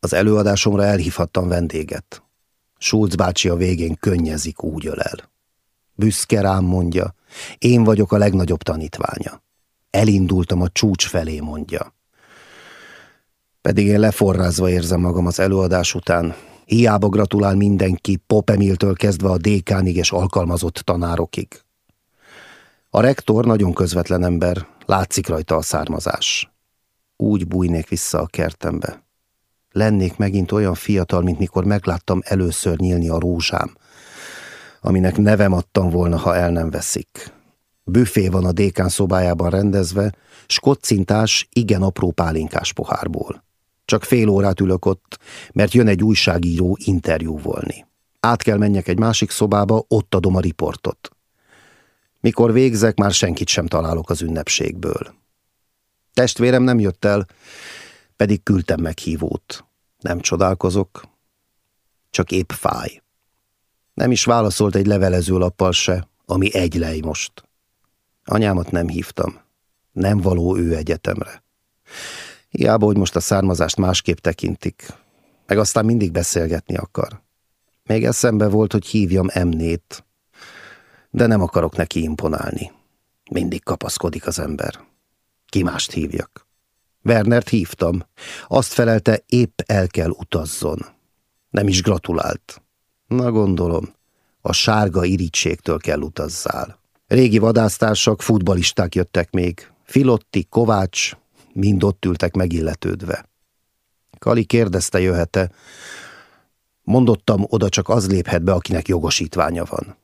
Az előadásomra elhívhattam vendéget. Schulz bácsi a végén könnyezik, úgy ölel. Büszke rám mondja, én vagyok a legnagyobb tanítványa. Elindultam a csúcs felé, mondja. Pedig én leforrázva érzem magam az előadás után. Hiába gratulál mindenki, Popemiltől kezdve a dékánig és alkalmazott tanárokig. A rektor nagyon közvetlen ember, látszik rajta a származás. Úgy bújnék vissza a kertembe. Lennék megint olyan fiatal, mint mikor megláttam először nyílni a rózsám, aminek nevem adtam volna, ha el nem veszik. Büfé van a dékán szobájában rendezve, s kocintás igen apró pálinkás pohárból. Csak fél órát ülök ott, mert jön egy újságíró interjú volni. Át kell menjek egy másik szobába, ott adom a riportot. Mikor végzek, már senkit sem találok az ünnepségből. Testvérem nem jött el, pedig küldtem meghívót. Nem csodálkozok, csak épp fáj. Nem is válaszolt egy levelező lappal se, ami egy lej most. Anyámat nem hívtam. Nem való ő egyetemre. Hiába, hogy most a származást másképp tekintik. Meg aztán mindig beszélgetni akar. Még eszembe volt, hogy hívjam Emnét, de nem akarok neki imponálni. Mindig kapaszkodik az ember. Ki mást hívjak? Wernert hívtam. Azt felelte, épp el kell utazzon. Nem is gratulált. Na gondolom, a sárga irítségtől kell utazzál. Régi vadásztársak, futbalisták jöttek még. Filotti, Kovács, mind ott ültek megilletődve. Kali kérdezte, jöhet-e. Mondottam, oda csak az léphet be, akinek jogosítványa van.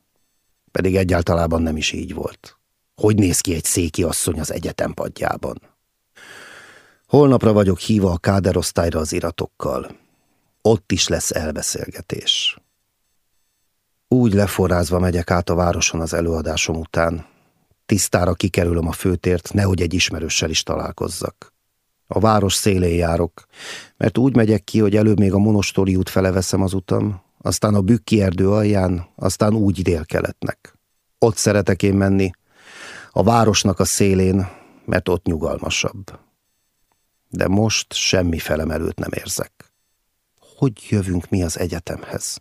Pedig egyáltalában nem is így volt. Hogy néz ki egy széki asszony az egyetem padjában? Holnapra vagyok híva a káderosztályra az iratokkal. Ott is lesz elbeszélgetés. Úgy leforrázva megyek át a városon az előadásom után. Tisztára kikerülöm a főtért, nehogy egy ismerőssel is találkozzak. A város szélén járok, mert úgy megyek ki, hogy előbb még a monostori út fele veszem az utam, aztán a bükki erdő alján, aztán úgy délkeletnek. Ott szeretek én menni, a városnak a szélén, mert ott nyugalmasabb. De most semmi felemelőt nem érzek. Hogy jövünk mi az egyetemhez?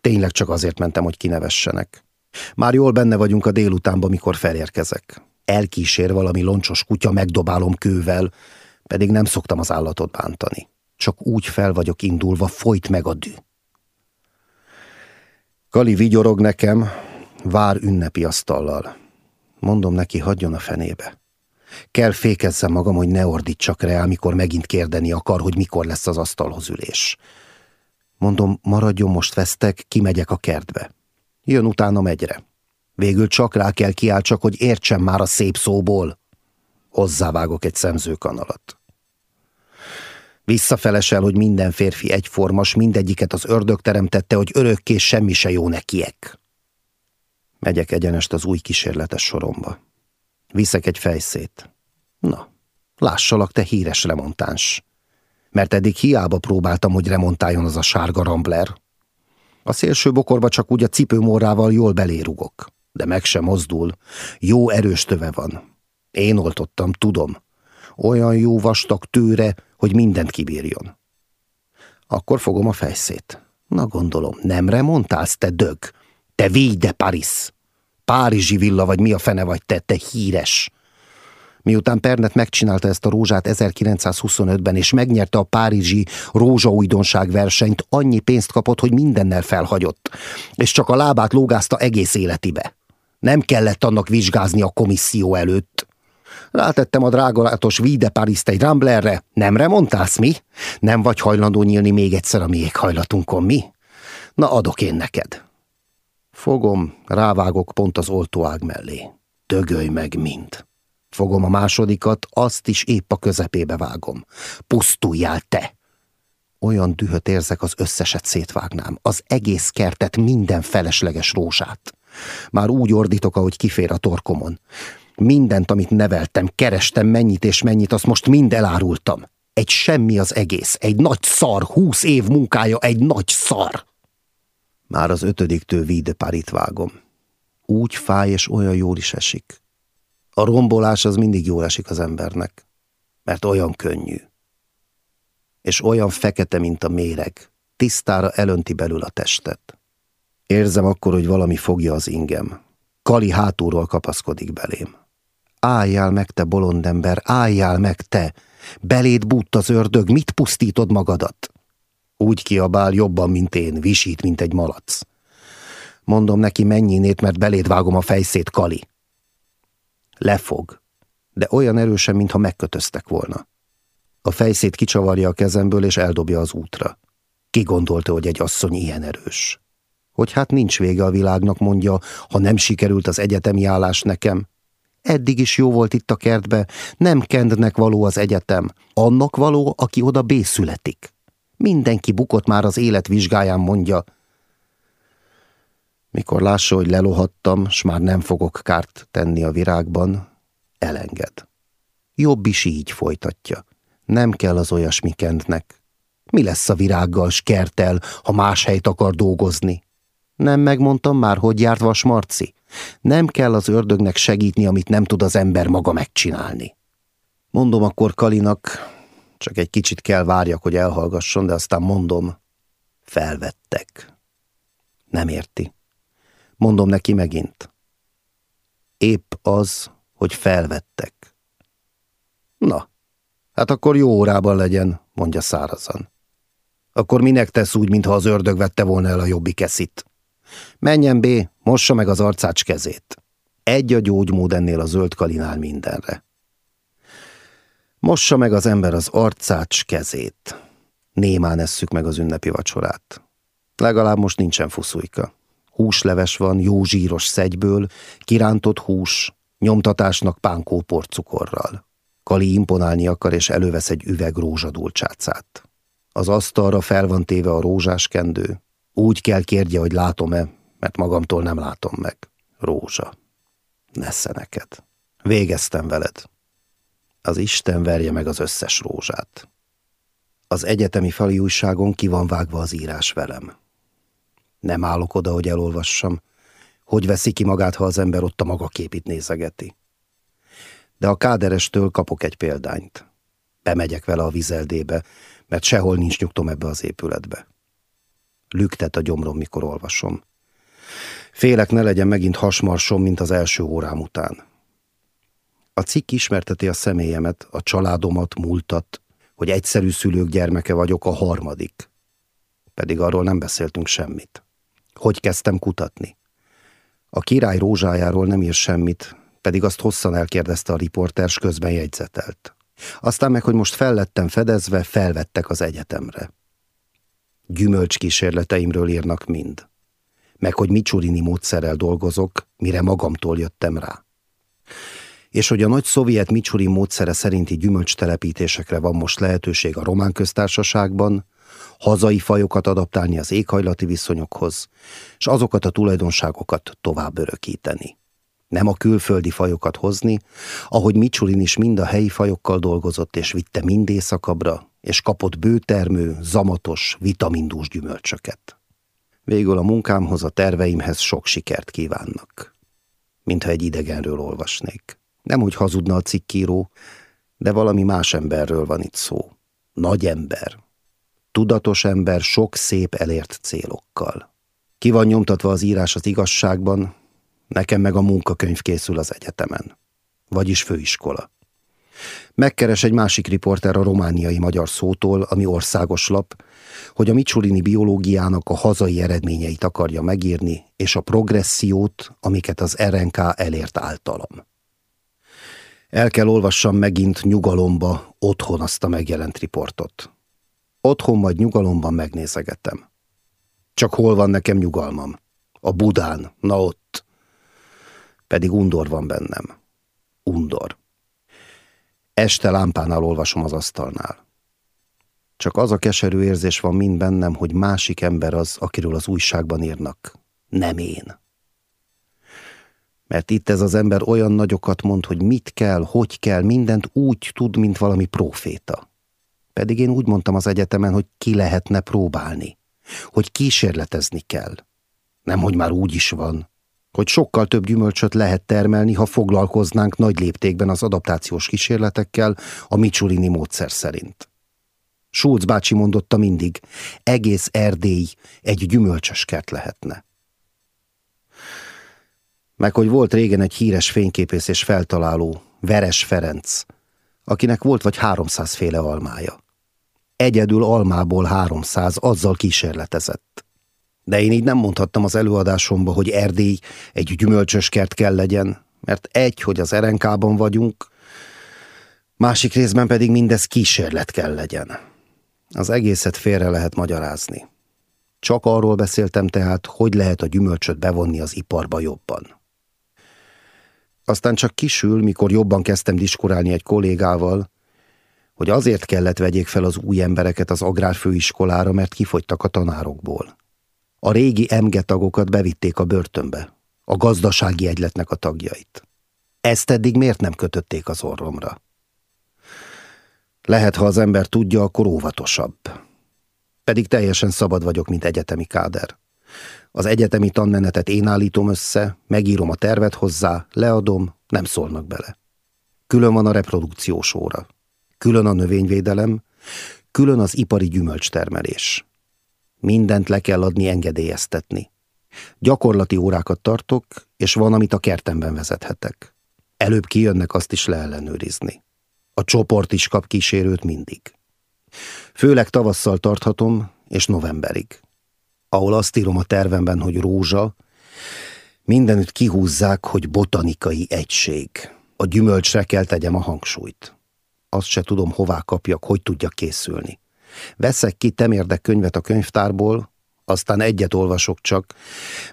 Tényleg csak azért mentem, hogy kinevessenek. Már jól benne vagyunk a délutánban, mikor felérkezek. Elkísér valami loncsos kutya, megdobálom kővel, pedig nem szoktam az állatot bántani. Csak úgy fel vagyok indulva, folyt meg a dű. Kali vigyorog nekem, vár ünnepi asztallal. Mondom neki, hagyjon a fenébe. Kell fékezzem magam, hogy ne ordítsak rá, amikor megint kérdeni akar, hogy mikor lesz az asztalhoz ülés. Mondom, maradjon most vesztek, kimegyek a kertbe. Jön utána megyre. Végül csak rá kell kiáltsak, hogy értsem már a szép szóból. Hozzávágok egy szemzőkanalat. Visszafelesel, hogy minden férfi egyformas, mindegyiket az ördög teremtette, hogy örökké semmi se jó nekiek. Megyek egyenest az új kísérletes soromba. Viszek egy fejszét. Na, lássalak, te híres remontáns. Mert eddig hiába próbáltam, hogy remontáljon az a sárga rambler. A szélső bokorba csak úgy a cipőmorrával jól belérugok, de meg sem mozdul. Jó erős töve van. Én oltottam, tudom. Olyan jó vastag tőre, hogy mindent kibírjon. Akkor fogom a fejszét. Na gondolom, nem remontálsz, te dög? Te Ville de Paris! Párizsi villa vagy mi a fene vagy te, te híres! Miután Pernet megcsinálta ezt a rózsát 1925-ben, és megnyerte a párizsi rózsaújdonság versenyt, annyi pénzt kapott, hogy mindennel felhagyott, és csak a lábát lógázta egész életibe. Nem kellett annak vizsgázni a komisszió előtt. Rátettem a drágalátos Vide Paris-t egy Ramblerre. Nem remontálsz mi? Nem vagy hajlandó nyílni még egyszer a mi éghajlatunkon, mi? Na adok én neked. Fogom, rávágok pont az oltóág mellé. Dögölj meg mind. Fogom a másodikat, azt is épp a közepébe vágom. Pusztuljál te! Olyan dühöt érzek, az összeset szétvágnám. Az egész kertet, minden felesleges rózsát. Már úgy ordítok, ahogy kifér a torkomon. Mindent, amit neveltem, kerestem mennyit és mennyit, azt most mind elárultam. Egy semmi az egész, egy nagy szar, húsz év munkája, egy nagy szar. Már az ötödiktől vide parit vágom. Úgy fáj, és olyan jól is esik. A rombolás az mindig jól esik az embernek, mert olyan könnyű. és olyan fekete, mint a méreg. Tisztára elönti belül a testet. Érzem akkor, hogy valami fogja az ingem. Kali hátulról kapaszkodik belém. Álljál meg, te bolondember, álljál meg, te! Beléd bútt az ördög, mit pusztítod magadat? Úgy kiabál jobban, mint én, visít, mint egy malac. Mondom neki mennyiinét, mert beléd vágom a fejszét, Kali. Lefog, de olyan erősen, mintha megkötöztek volna. A fejszét kicsavarja a kezemből, és eldobja az útra. Ki gondolta, hogy egy asszony ilyen erős? Hogy hát nincs vége a világnak, mondja, ha nem sikerült az egyetemi állás nekem. Eddig is jó volt itt a kertbe, nem kendnek való az egyetem, annak való, aki oda bészületik. Mindenki bukott már az élet vizsgáján, mondja. Mikor lássa, hogy lelohattam, s már nem fogok kárt tenni a virágban, elenged. Jobb is így folytatja. Nem kell az olyasmi kentnek. Mi lesz a virággal, s kertel, ha más helyt akar dolgozni? Nem megmondtam már, hogy járt Vas Marci? Nem kell az ördögnek segítni, amit nem tud az ember maga megcsinálni. Mondom akkor Kalinak, csak egy kicsit kell várjak, hogy elhallgasson, de aztán mondom, felvettek. Nem érti. Mondom neki megint. Épp az, hogy felvettek. Na, hát akkor jó órában legyen, mondja szárazan. Akkor minek tesz úgy, mintha az ördög vette volna el a jobbik eszit? Menjen bé, mossa meg az arcács kezét. Egy a gyógymód ennél a zöld kalinál mindenre. Mossa meg az ember az arcács kezét. Némán esszük meg az ünnepi vacsorát. Legalább most nincsen fuszújka. Húsleves van, jó zsíros szegyből, kirántott hús, nyomtatásnak pánkó porcukorral. Kali imponálni akar, és elővesz egy üveg rózsadulcsácát. Az asztalra fel van téve a rózsás kendő. Úgy kell kérje, hogy látom-e, mert magamtól nem látom meg. Rózsa. Nesze neked. Végeztem veled. Az Isten verje meg az összes rózsát. Az egyetemi fali újságon ki van vágva az írás velem. Nem állok oda, hogy elolvassam. Hogy veszi ki magát, ha az ember ott a maga képit nézegeti. De a káderestől kapok egy példányt. Bemegyek vele a vizeldébe, mert sehol nincs nyugtom ebbe az épületbe. Lüktet a gyomrom, mikor olvasom. Félek ne legyen megint hasmarsom, mint az első órám után. A cikk ismerteti a személyemet, a családomat, múltat, hogy egyszerű szülők gyermeke vagyok, a harmadik. Pedig arról nem beszéltünk semmit. Hogy kezdtem kutatni? A király rózsájáról nem ír semmit, pedig azt hosszan elkérdezte a riporter, s közben jegyzetelt. Aztán meg, hogy most fellettem fedezve, felvettek az egyetemre. Gyümölcs kísérleteimről írnak mind. Meg, hogy Micsurini módszerrel dolgozok, mire magamtól jöttem rá. És hogy a nagy szovjet Micsuri módszere szerinti gyümölcstelepítésekre van most lehetőség a román köztársaságban, hazai fajokat adaptálni az éghajlati viszonyokhoz, és azokat a tulajdonságokat tovább örökíteni. Nem a külföldi fajokat hozni, ahogy Micsulin is mind a helyi fajokkal dolgozott és vitte mind északabbra, és kapott bőtermő, zamatos, vitamindús gyümölcsöket. Végül a munkámhoz, a terveimhez sok sikert kívánnak. Mintha egy idegenről olvasnék. Nem, hogy hazudna a cikkíró, de valami más emberről van itt szó. Nagy ember. Tudatos ember sok szép elért célokkal. Ki van nyomtatva az írás az igazságban, nekem meg a munkakönyv készül az egyetemen. Vagyis főiskola. Megkeres egy másik riporter a romániai magyar szótól, ami országos lap, hogy a Micsulini biológiának a hazai eredményeit akarja megírni, és a progressziót, amiket az RNK elért általam. El kell olvassam megint nyugalomba, otthon azt a megjelent riportot. Otthon majd nyugalomban megnézegetem. Csak hol van nekem nyugalmam? A Budán, na ott. Pedig undor van bennem. Undor. Este lámpánál olvasom az asztalnál. Csak az a keserű érzés van mind bennem, hogy másik ember az, akiről az újságban írnak. Nem én. Mert itt ez az ember olyan nagyokat mond, hogy mit kell, hogy kell, mindent úgy tud, mint valami proféta. Pedig én úgy mondtam az egyetemen, hogy ki lehetne próbálni. Hogy kísérletezni kell. Nem, hogy már úgy is van hogy sokkal több gyümölcsöt lehet termelni, ha foglalkoznánk nagy léptékben az adaptációs kísérletekkel a Micsulini módszer szerint. Schulz bácsi mondotta mindig, egész Erdély egy gyümölcsös kert lehetne. Meg hogy volt régen egy híres fényképész és feltaláló, Veres Ferenc, akinek volt vagy háromszáz féle almája. Egyedül almából háromszáz azzal kísérletezett. De én így nem mondhattam az előadásomba, hogy Erdély egy gyümölcsös kert kell legyen, mert egy, hogy az RNK-ban vagyunk, másik részben pedig mindez kísérlet kell legyen. Az egészet félre lehet magyarázni. Csak arról beszéltem tehát, hogy lehet a gyümölcsöt bevonni az iparba jobban. Aztán csak kisül, mikor jobban kezdtem diskurálni egy kollégával, hogy azért kellett vegyék fel az új embereket az agrárfőiskolára, mert kifogytak a tanárokból. A régi emge tagokat bevitték a börtönbe, a gazdasági egyletnek a tagjait. Ezt eddig miért nem kötötték az orromra? Lehet, ha az ember tudja, akkor óvatosabb. Pedig teljesen szabad vagyok, mint egyetemi káder. Az egyetemi tanmenetet én állítom össze, megírom a tervet hozzá, leadom, nem szólnak bele. Külön van a reprodukciós óra, külön a növényvédelem, külön az ipari gyümölcstermelés. Mindent le kell adni, engedélyeztetni. Gyakorlati órákat tartok, és van, amit a kertemben vezethetek. Előbb kijönnek azt is leellenőrizni. A csoport is kap kísérőt mindig. Főleg tavasszal tarthatom, és novemberig ahol azt írom a tervemben, hogy rózsa, mindenütt kihúzzák, hogy botanikai egység. A gyümölcsre kell tegyem a hangsúlyt. Azt se tudom, hová kapjak, hogy tudjak készülni. Veszek ki temérdek könyvet a könyvtárból, aztán egyet olvasok csak,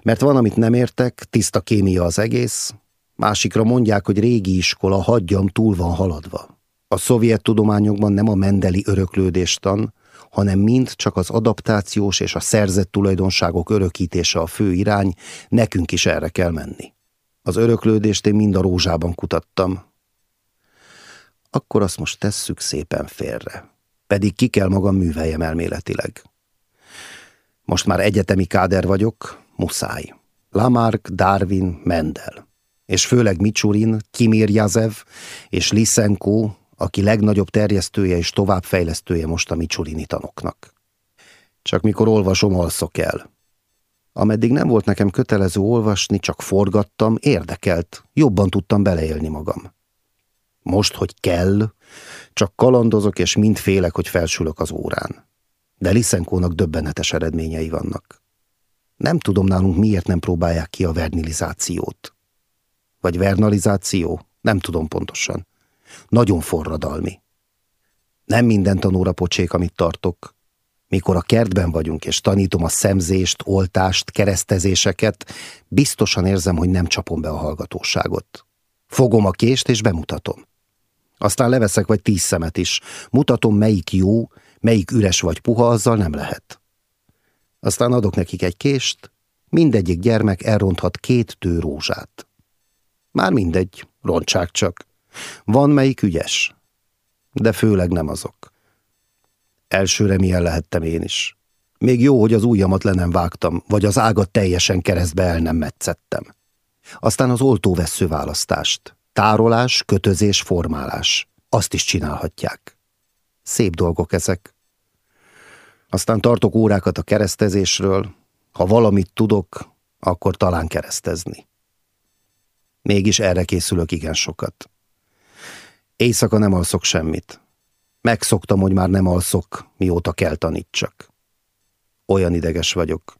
mert van, amit nem értek, tiszta kémia az egész, másikra mondják, hogy régi iskola, hagyjam, túl van haladva. A szovjet tudományokban nem a mendeli öröklődéstan, hanem mind csak az adaptációs és a szerzett tulajdonságok örökítése a fő irány, nekünk is erre kell menni. Az öröklődést én mind a rózsában kutattam. Akkor azt most tesszük szépen félre. Pedig ki kell magam műveljem elméletileg. Most már egyetemi káder vagyok, muszáj. Lamarck, Darwin, Mendel. És főleg Micsurin, Kimir Jazev és Lysenko aki legnagyobb terjesztője és továbbfejlesztője most a Micsulini tanoknak. Csak mikor olvasom, alszok el. Ameddig nem volt nekem kötelező olvasni, csak forgattam, érdekelt, jobban tudtam beleélni magam. Most, hogy kell, csak kalandozok, és mind félek, hogy felsülök az órán. De Liszenkónak döbbenetes eredményei vannak. Nem tudom nálunk, miért nem próbálják ki a vernilizációt. Vagy vernalizáció? Nem tudom pontosan. Nagyon forradalmi. Nem minden tanóra pocsék, amit tartok. Mikor a kertben vagyunk, és tanítom a szemzést, oltást, keresztezéseket, biztosan érzem, hogy nem csapom be a hallgatóságot. Fogom a kést, és bemutatom. Aztán leveszek vagy tíz szemet is. Mutatom, melyik jó, melyik üres vagy puha, azzal nem lehet. Aztán adok nekik egy kést, mindegyik gyermek elronthat két tő rózsát. Már mindegy, rontsák csak. Van melyik ügyes, de főleg nem azok. Elsőre milyen lehettem én is. Még jó, hogy az ujjamat le nem vágtam, vagy az ágat teljesen keresztbe el nem metszettem. Aztán az oltóvesző választást. Tárolás, kötözés, formálás. Azt is csinálhatják. Szép dolgok ezek. Aztán tartok órákat a keresztezésről. Ha valamit tudok, akkor talán keresztezni. Mégis erre készülök igen sokat. Éjszaka nem alszok semmit. Megszoktam, hogy már nem alszok, mióta kell tanítsak. Olyan ideges vagyok.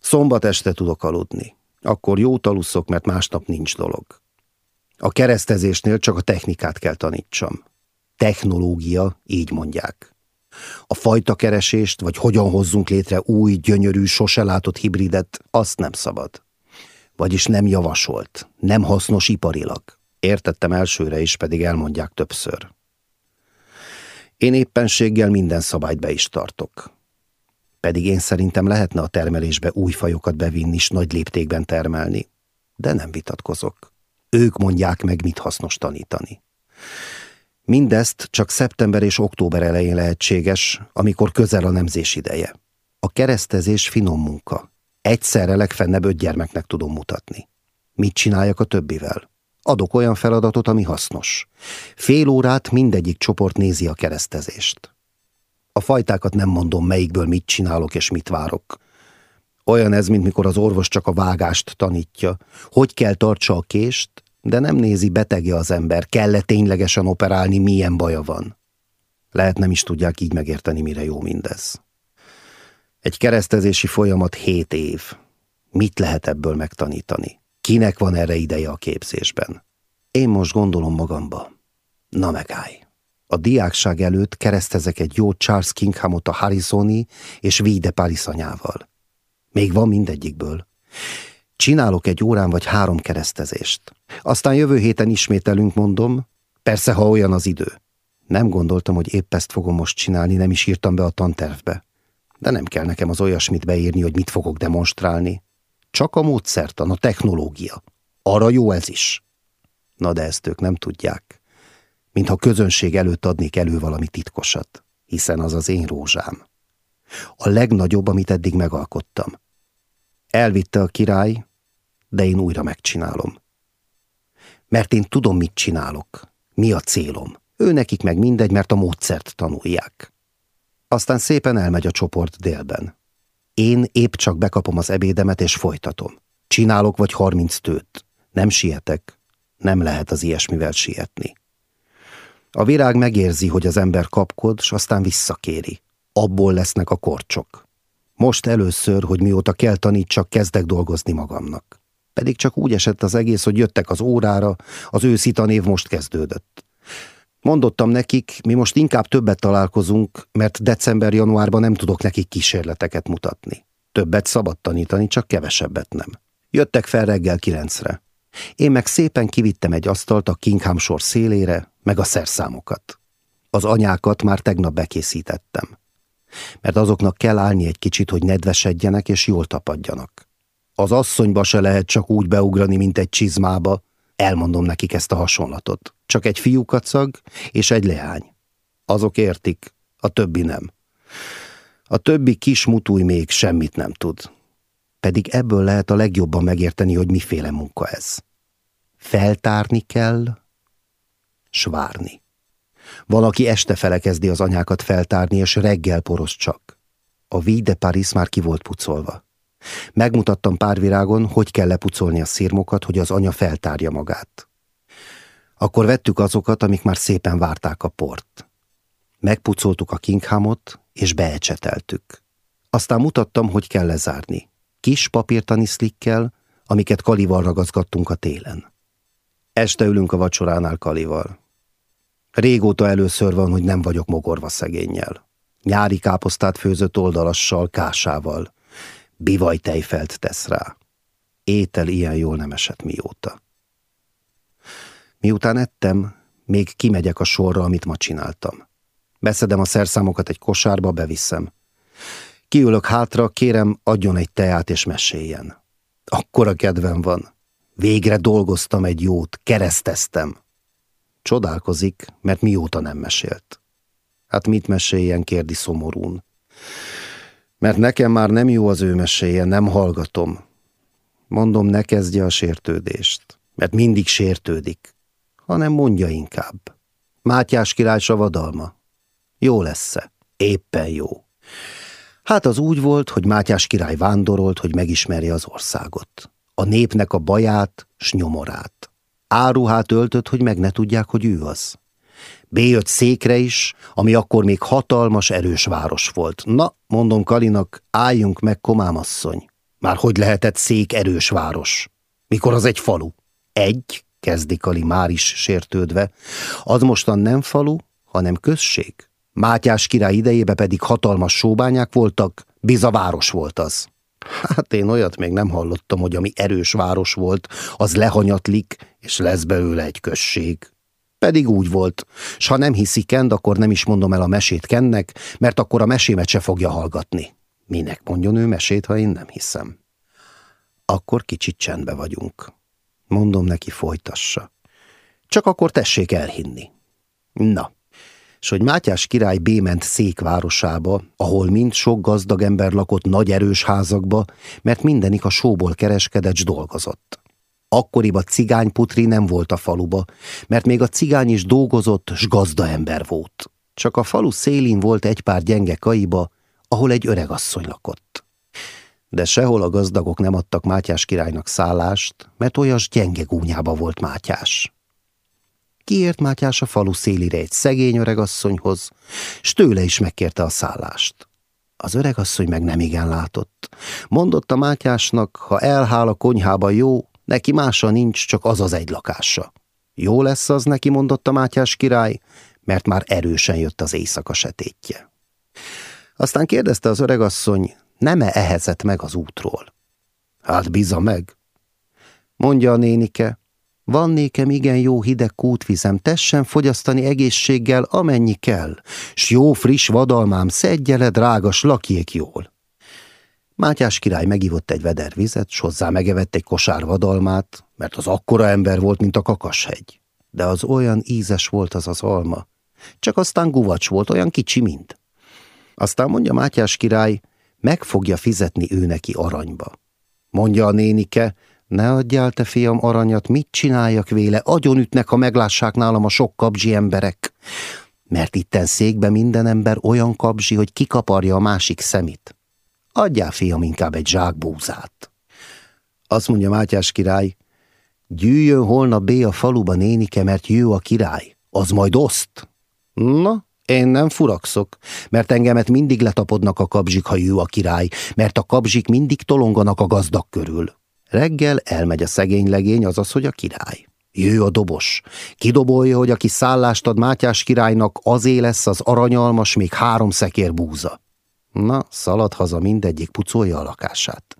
Szombat este tudok aludni. Akkor jó aluszok, mert másnap nincs dolog. A keresztezésnél csak a technikát kell tanítsam. Technológia, így mondják. A fajta keresést, vagy hogyan hozzunk létre új, gyönyörű, sose látott hibridet, azt nem szabad. Vagyis nem javasolt, nem hasznos iparilag. Értettem elsőre is, pedig elmondják többször. Én éppenséggel minden szabályt be is tartok. Pedig én szerintem lehetne a termelésbe új fajokat bevinni és nagy léptékben termelni. De nem vitatkozok. Ők mondják meg, mit hasznos tanítani. Mindezt csak szeptember és október elején lehetséges, amikor közel a nemzés ideje. A keresztezés finom munka. Egyszerre legfennebb öt gyermeknek tudom mutatni. Mit csináljak a többivel? Adok olyan feladatot, ami hasznos. Fél órát mindegyik csoport nézi a keresztezést. A fajtákat nem mondom, melyikből mit csinálok és mit várok. Olyan ez, mint mikor az orvos csak a vágást tanítja. Hogy kell tartsa a kést, de nem nézi betege az ember, kell-e ténylegesen operálni, milyen baja van. Lehet nem is tudják így megérteni, mire jó mindez. Egy keresztezési folyamat hét év. Mit lehet ebből megtanítani? Kinek van erre ideje a képzésben? Én most gondolom magamba. Na megállj. A diákság előtt keresztezek egy jó Charles Kinghamot a Harrisoni és Vide Paris anyával. Még van mindegyikből. Csinálok egy órán vagy három keresztezést. Aztán jövő héten ismételünk, mondom, persze, ha olyan az idő. Nem gondoltam, hogy épp ezt fogom most csinálni, nem is írtam be a tantervbe. De nem kell nekem az olyasmit beírni, hogy mit fogok demonstrálni. Csak a módszertan, a technológia. Arra jó ez is. Na de ezt ők nem tudják. Mintha közönség előtt adnék elő valami titkosat, hiszen az az én rózsám. A legnagyobb, amit eddig megalkottam. Elvitte a király, de én újra megcsinálom. Mert én tudom, mit csinálok, mi a célom. Ő nekik meg mindegy, mert a módszert tanulják. Aztán szépen elmegy a csoport délben. Én épp csak bekapom az ebédemet és folytatom. Csinálok vagy harminc tőt. Nem sietek. Nem lehet az ilyesmivel sietni. A virág megérzi, hogy az ember kapkod, s aztán visszakéri. Abból lesznek a korcsok. Most először, hogy mióta kell tanítsak, kezdek dolgozni magamnak. Pedig csak úgy esett az egész, hogy jöttek az órára, az őszi tanév most kezdődött. Mondottam nekik, mi most inkább többet találkozunk, mert december-januárban nem tudok nekik kísérleteket mutatni. Többet szabad tanítani, csak kevesebbet nem. Jöttek fel reggel kilencre. Én meg szépen kivittem egy asztalt a Kingham sor szélére, meg a szerszámokat. Az anyákat már tegnap bekészítettem. Mert azoknak kell állni egy kicsit, hogy nedvesedjenek és jól tapadjanak. Az asszonyba se lehet csak úgy beugrani, mint egy csizmába, Elmondom nekik ezt a hasonlatot. Csak egy fiúkacag és egy leány. Azok értik, a többi nem. A többi kis mutúj még semmit nem tud. Pedig ebből lehet a legjobban megérteni, hogy miféle munka ez. Feltárni kell, s várni. Valaki este felekezdi az anyákat feltárni, és reggel porosz csak. A Vie de Paris már ki volt pucolva. Megmutattam pár virágon, hogy kell lepucolni a szirmokat, hogy az anya feltárja magát. Akkor vettük azokat, amik már szépen várták a port. Megpucoltuk a Kinghamot, és beecseteltük. Aztán mutattam, hogy kell lezárni. Kis papírtaniszlikkel, amiket Kalival ragazgattunk a télen. Este ülünk a vacsoránál Kalival. Régóta először van, hogy nem vagyok mogorva szegényel. Nyári káposztát főzött oldalassal, kásával. Bivaj tejfelt tesz rá. Étel ilyen jól nem esett mióta. Miután ettem, még kimegyek a sorra, amit ma csináltam. Beszedem a szerszámokat egy kosárba, beviszem. Kiülök hátra, kérem, adjon egy teát és meséljen. Akkora kedvem van. Végre dolgoztam egy jót, kereszteztem. Csodálkozik, mert mióta nem mesélt. Hát mit meséljen, kérdi szomorún mert nekem már nem jó az ő meséje, nem hallgatom. Mondom, ne kezdje a sértődést, mert mindig sértődik, hanem mondja inkább. Mátyás király savadalma. Jó lesz-e? Éppen jó. Hát az úgy volt, hogy Mátyás király vándorolt, hogy megismerje az országot. A népnek a baját, s nyomorát. Áruhát öltött, hogy meg ne tudják, hogy ő az. Béjött székre is, ami akkor még hatalmas, erős város volt. Na, mondom Kalinak, álljunk meg, komámasszony. Már hogy lehetett szék erős város? Mikor az egy falu? Egy, kezdi Kali már is sértődve. Az mostan nem falu, hanem község. Mátyás király idejébe pedig hatalmas sóbányák voltak, biza város volt az. Hát én olyat még nem hallottam, hogy ami erős város volt, az lehanyatlik, és lesz belőle egy község. Pedig úgy volt. S ha nem hiszi Kend, akkor nem is mondom el a mesét Kennek, mert akkor a mesémet se fogja hallgatni. Minek mondjon ő mesét, ha én nem hiszem? Akkor kicsit csendbe vagyunk. Mondom neki, folytassa. Csak akkor tessék elhinni. Na, és hogy Mátyás király bément székvárosába, ahol mind sok gazdag ember lakott nagy erős házakba, mert mindenik a sóból kereskedett s dolgozott. Akkoriban cigányputri nem volt a faluba, mert még a cigány is dolgozott, s gazda ember volt. csak a falu szélén volt egy pár gyenge kaiba, ahol egy öregasszony lakott. De sehol a gazdagok nem adtak Mátyás királynak szállást, mert olyas gyenge gúnyába volt Mátyás. Kiért Mátyás a falu szélire egy szegény öregasszonyhoz, s tőle is megkérte a szállást. Az öregasszony meg nem igen látott. Mondotta Mátyásnak, ha elhál a konyhába jó, neki mása nincs, csak az az egy lakása. Jó lesz az neki, mondotta Mátyás király, mert már erősen jött az éjszaka setétje. Aztán kérdezte az öregasszony, nem-e ehezett meg az útról? Hát biza meg. Mondja a nénike, van nékem igen jó hideg kútvizem, tessen fogyasztani egészséggel, amennyi kell, s jó friss vadalmám, szedje le, drágas, lakjék jól. Mátyás király megivott egy veder vizet, s hozzá megevett egy kosár vadalmát, mert az akkora ember volt, mint a kakashegy. De az olyan ízes volt az az alma, csak aztán guvacs volt, olyan kicsi, mint. Aztán mondja Mátyás király, meg fogja fizetni ő neki aranyba. Mondja a nénike, ne adjál te fiam aranyat, mit csináljak véle, agyonütnek, ha meglássák nálam a sok kabzsi emberek. Mert itten székbe minden ember olyan kabzsi, hogy kikaparja a másik szemét. Adjál fiam inkább egy zsák búzát. Azt mondja Mátyás király, gyűjjön holnap bé a faluba nénike, mert jő a király, az majd oszt. Na, én nem furakszok, mert engemet mindig letapodnak a kabzsik, ha jő a király, mert a kabzsik mindig tolonganak a gazdag körül. Reggel elmegy a szegény legény, azaz, hogy a király. Jő a dobos. Kidobolja, hogy aki szállást ad Mátyás királynak, azé lesz az aranyalmas, még három szekér búza. Na, szalad haza mindegyik, pucolja a lakását.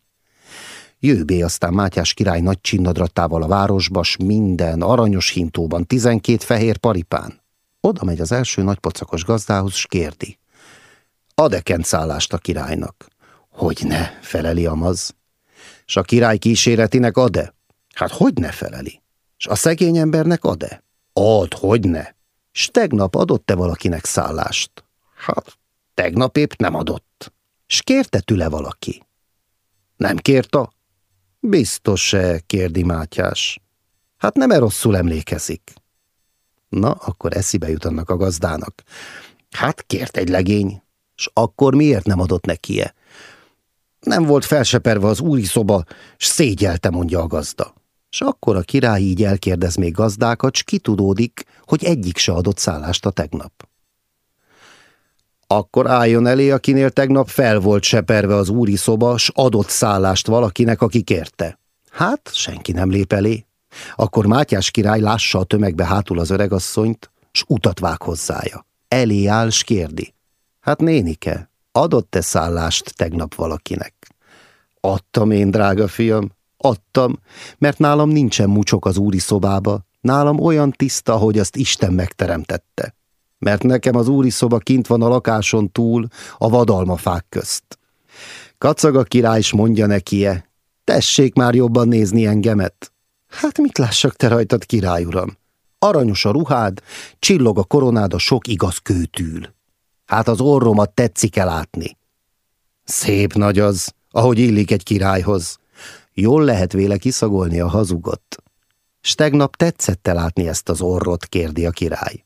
Jőbé aztán Mátyás király nagy csinnadratával a városba, s minden aranyos hintóban, tizenkét fehér paripán. Oda megy az első nagypocakos gazdához, s kérdi. Ad-e szállást a királynak? Hogy ne, feleli Amaz. S a király kíséretinek ad-e? Hát hogy ne feleli? S a szegény embernek ad-e? Ad, hogy ne. S tegnap adott-e valakinek szállást? Hát, tegnap épp nem adott. S kérte tüle valaki? Nem kérta? Biztos-e, kérdi Mátyás. Hát nem-e rosszul emlékezik? Na, akkor eszibe jut annak a gazdának. Hát kért egy legény, és akkor miért nem adott -e? Nem volt felseperve az úri szoba, s szégyelte, mondja a gazda. És akkor a király így elkérdez még gazdákat, s kitudódik, hogy egyik se adott szállást a tegnap. Akkor álljon elé, akinél tegnap fel volt seperve az úri szoba, s adott szállást valakinek, aki kérte. Hát, senki nem lép elé. Akkor Mátyás király lássa a tömegbe hátul az öregasszonyt, s utat vág hozzája. Elé áll, s kérdi. Hát nénike, adott-e szállást tegnap valakinek? Adtam én, drága fiam, adtam, mert nálam nincsen mucsok az úri szobába, nálam olyan tiszta, hogy azt Isten megteremtette. Mert nekem az úri szoba kint van a lakáson túl, a vadalmafák közt. Kacag a király, s mondja nekie, tessék már jobban nézni engemet. Hát mit lássak te rajtad, király uram? Aranyos a ruhád, csillog a koronád a sok igaz kőtűl. Hát az orromat tetszik el látni. Szép nagy az, ahogy illik egy királyhoz. Jól lehet véle kiszagolni a hazugot. S tegnap tetszette látni ezt az orrot, kérdi a király.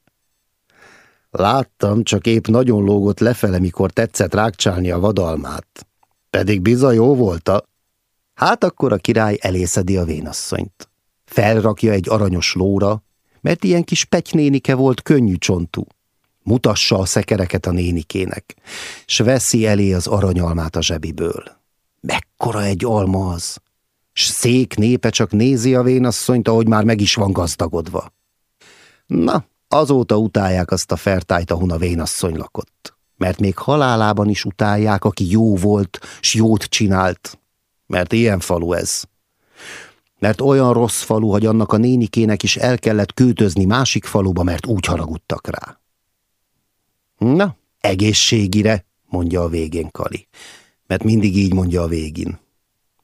Láttam, csak épp nagyon lógott lefele, mikor tetszett rákcsálni a vadalmát. Pedig bizony jó volt a... Hát akkor a király elészedi a vénasszonyt. Felrakja egy aranyos lóra, mert ilyen kis petynénike volt könnyű csontú. Mutassa a szekereket a nénikének, s veszi elé az aranyalmát a zsebiből. Mekkora egy alma az! S szék népe csak nézi a vénasszonyt, ahogy már meg is van gazdagodva. Na, azóta utálják azt a fertájt, ahon a vénasszony lakott. Mert még halálában is utálják, aki jó volt, s jót csinált. Mert ilyen falu ez mert olyan rossz falu, hogy annak a nénikének is el kellett költözni másik faluba, mert úgy haragudtak rá. Na, egészségire, mondja a végén Kali, mert mindig így mondja a végén,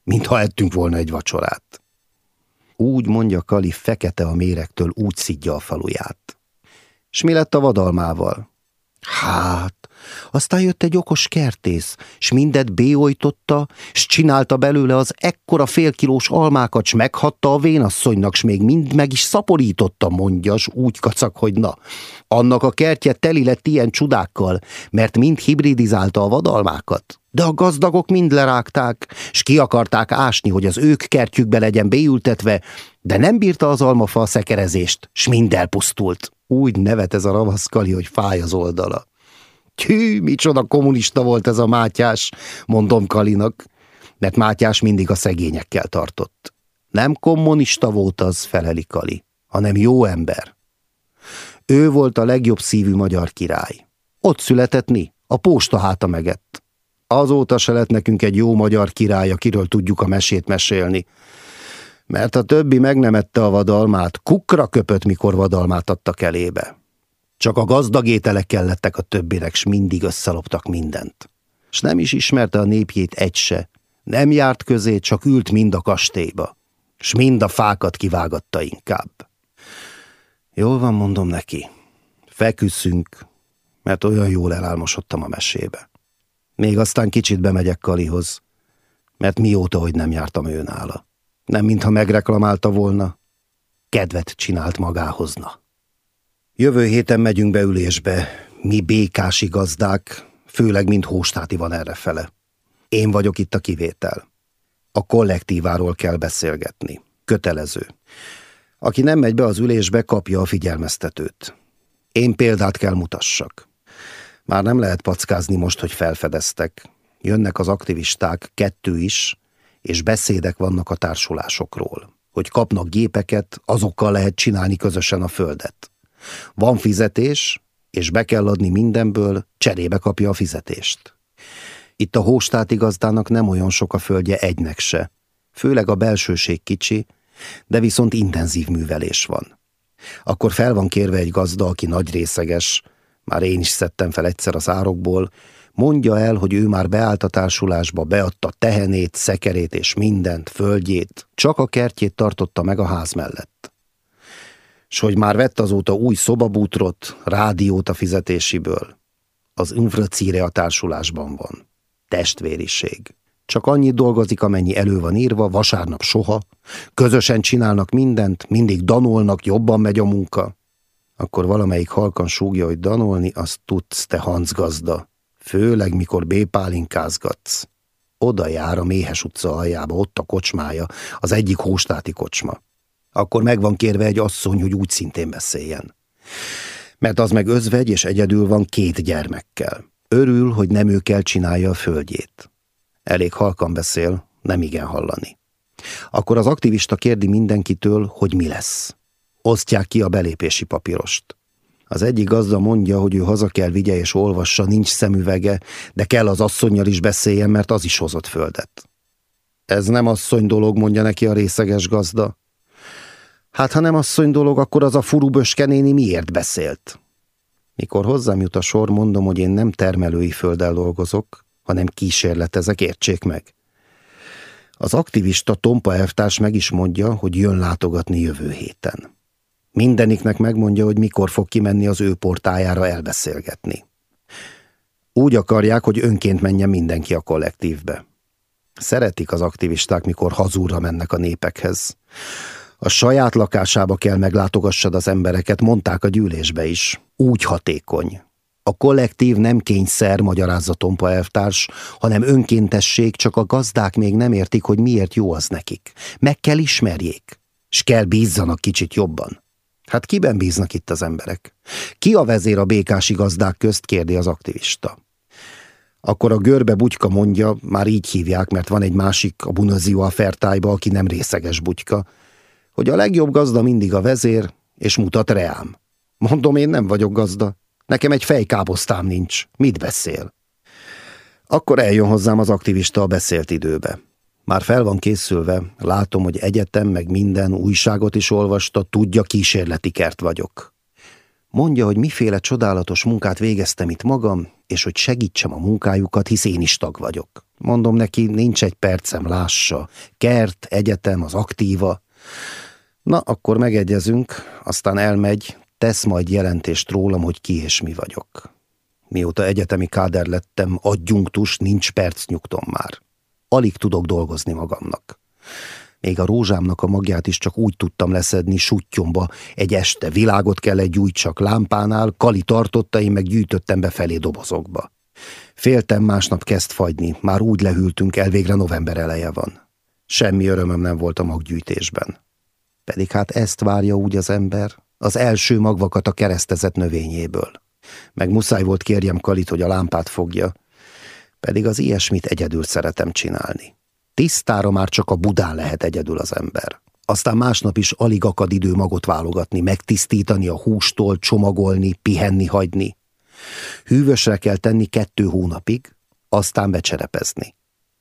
mintha ettünk volna egy vacsorát. Úgy mondja Kali, fekete a méregtől úgy szidja a faluját. S mi lett a vadalmával? Hát, Aztán jött egy okos kertész, s mindet béojtotta, s csinálta belőle az ekkora félkilós almákat, s meghatta a vénasszonynak, s még mind meg is szaporította, mondja, s úgy kacak, hogy na. Annak a kertje teli lett ilyen csudákkal, mert mind hibridizálta a vadalmákat. De a gazdagok mind lerágták, s ki akarták ásni, hogy az ők kertjükbe legyen beültetve, de nem bírta az almafa a szekerezést, s mind elpusztult. Úgy nevet ez a ravaszkali, hogy fáj az oldala. Tű, micsoda kommunista volt ez a Mátyás, mondom Kalinak, mert Mátyás mindig a szegényekkel tartott. Nem kommunista volt az, feleli Kali, hanem jó ember. Ő volt a legjobb szívű magyar király. Ott született mi, a posta háta megett. Azóta se lett nekünk egy jó magyar király, akiről tudjuk a mesét mesélni. Mert a többi meg nem ette a vadalmát, kukra köpött, mikor vadalmát adtak elébe. Csak a gazdag ételek kellettek a többinek, s mindig összeloptak mindent. S nem is ismerte a népjét egy se. Nem járt közé, csak ült mind a kastélyba. S mind a fákat kivágatta inkább. Jól van, mondom neki. Feküsszünk, mert olyan jól elálmosodtam a mesébe. Még aztán kicsit bemegyek Kalihoz, mert mióta, hogy nem jártam ő nála. Nem mintha megreklamálta volna, kedvet csinált magáhozna. Jövő héten megyünk be ülésbe, mi békási gazdák, főleg mint hóstáti van errefele. Én vagyok itt a kivétel. A kollektíváról kell beszélgetni. Kötelező. Aki nem megy be az ülésbe, kapja a figyelmeztetőt. Én példát kell mutassak. Már nem lehet packázni most, hogy felfedeztek. Jönnek az aktivisták, kettő is, és beszédek vannak a társulásokról. Hogy kapnak gépeket, azokkal lehet csinálni közösen a földet. Van fizetés, és be kell adni mindenből, cserébe kapja a fizetést. Itt a hóstáti gazdának nem olyan sok a földje egynek se. Főleg a belsőség kicsi, de viszont intenzív művelés van. Akkor fel van kérve egy gazda, aki nagy részeges, már én is szedtem fel egyszer az árokból, mondja el, hogy ő már beállt a beadta tehenét, szekerét és mindent, földjét, csak a kertjét tartotta meg a ház mellett s hogy már vett azóta új szobabútrot, rádiót a fizetésiből. Az infracíre a társulásban van. Testvériség. Csak annyit dolgozik, amennyi elő van írva, vasárnap soha. Közösen csinálnak mindent, mindig danolnak, jobban megy a munka. Akkor valamelyik halkan súgja, hogy danolni, azt tudsz, te Hans gazda. Főleg, mikor bépálinkázgatsz. Oda jár a Méhes utca aljába, ott a kocsmája, az egyik hóstáti kocsma akkor meg van kérve egy asszony, hogy úgy szintén beszéljen. Mert az meg özvegy, és egyedül van két gyermekkel. Örül, hogy nem ő kell csinálja a földjét. Elég halkan beszél, nem igen hallani. Akkor az aktivista kérdi mindenkitől, hogy mi lesz. Osztják ki a belépési papírost. Az egyik gazda mondja, hogy ő haza kell vigye és olvassa, nincs szemüvege, de kell az asszonynal is beszéljen, mert az is hozott földet. Ez nem asszony dolog, mondja neki a részeges gazda. Hát ha nem asszony dolog, akkor az a furuböske néni miért beszélt? Mikor hozzám jut a sor, mondom, hogy én nem termelői földdel dolgozok, hanem kísérletezek, értsék meg. Az aktivista Tompa elvtárs meg is mondja, hogy jön látogatni jövő héten. Mindeniknek megmondja, hogy mikor fog kimenni az ő portájára elbeszélgetni. Úgy akarják, hogy önként menjen mindenki a kollektívbe. Szeretik az aktivisták, mikor hazúra mennek a népekhez. A saját lakásába kell meglátogassad az embereket, mondták a gyűlésbe is. Úgy hatékony. A kollektív nem kényszer, magyarázza Tompa elvtárs, hanem önkéntesség, csak a gazdák még nem értik, hogy miért jó az nekik. Meg kell ismerjék, s kell bízzanak kicsit jobban. Hát kiben bíznak itt az emberek? Ki a vezér a békási gazdák közt, kérdi az aktivista. Akkor a görbe bugyka mondja, már így hívják, mert van egy másik a Bunazio a fertájba, aki nem részeges bugyka, hogy a legjobb gazda mindig a vezér, és mutat reám. Mondom, én nem vagyok gazda. Nekem egy fejkábosztám nincs. Mit beszél? Akkor eljön hozzám az aktivista a beszélt időbe. Már fel van készülve, látom, hogy egyetem, meg minden újságot is olvasta, tudja, kísérleti kert vagyok. Mondja, hogy miféle csodálatos munkát végeztem itt magam, és hogy segítsem a munkájukat, hisz én is tag vagyok. Mondom neki, nincs egy percem, lássa. Kert, egyetem, az aktíva. Na, akkor megegyezünk, aztán elmegy, tesz majd jelentést rólam, hogy ki és mi vagyok. Mióta egyetemi káder lettem, adjunktus, nincs perc nyugtom már. Alig tudok dolgozni magamnak. Még a rózsámnak a magját is csak úgy tudtam leszedni suttyomba. Egy este világot kellett gyújtsak lámpánál, Kali tartotta, én meg gyűjtöttem be dobozokba. Féltem, másnap kezd fagyni, már úgy lehűltünk, elvégre november eleje van. Semmi örömöm nem volt a maggyűjtésben. Pedig hát ezt várja úgy az ember, az első magvakat a keresztezett növényéből. Meg muszáj volt kérjem Kalit, hogy a lámpát fogja, pedig az ilyesmit egyedül szeretem csinálni. Tisztára már csak a Budán lehet egyedül az ember. Aztán másnap is alig akad idő magot válogatni, megtisztítani a hústól, csomagolni, pihenni, hagyni. Hűvösre kell tenni kettő hónapig, aztán becserepezni.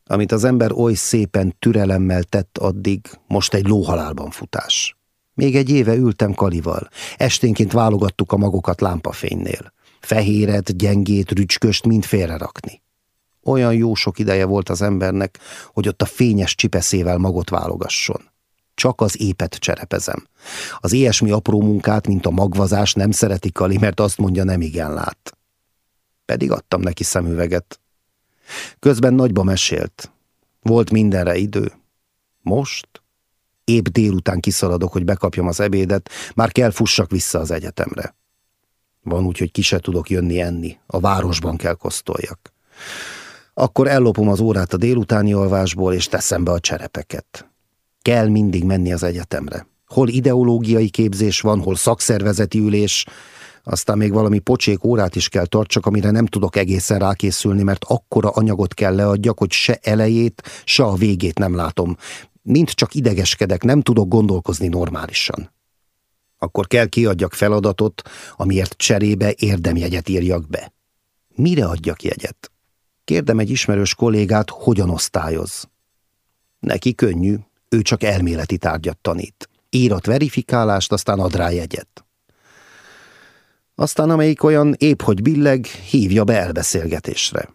Amit az ember oly szépen türelemmel tett addig, most egy lóhalálban futás. Még egy éve ültem Kalival. Esténként válogattuk a magokat lámpafénynél. Fehéret, gyengét, rücsköst mind félrerakni. Olyan jó sok ideje volt az embernek, hogy ott a fényes csipeszével magot válogasson. Csak az épet cserepezem. Az ilyesmi apró munkát, mint a magvazás nem szereti Kali, mert azt mondja nem igen lát. Pedig adtam neki szemüveget. Közben nagyba mesélt. Volt mindenre idő. Most? Épp délután kiszaladok, hogy bekapjam az ebédet, már kell fussak vissza az egyetemre. Van úgy, hogy ki se tudok jönni enni, a városban kell kosztoljak. Akkor ellopom az órát a délutáni alvásból, és teszem be a cserepeket. Kell mindig menni az egyetemre. Hol ideológiai képzés van, hol szakszervezeti ülés, aztán még valami pocsék órát is kell tartsak, amire nem tudok egészen rákészülni, mert akkora anyagot kell leadjak, hogy se elejét, se a végét nem látom. Mint csak idegeskedek, nem tudok gondolkozni normálisan. Akkor kell kiadjak feladatot, amiért cserébe érdemjegyet írjak be. Mire adjak jegyet? Kérdem egy ismerős kollégát, hogyan osztályoz. Neki könnyű, ő csak elméleti tárgyat tanít. Írat verifikálást, aztán ad rá jegyet. Aztán amelyik olyan épp hogy billeg, hívja be elbeszélgetésre.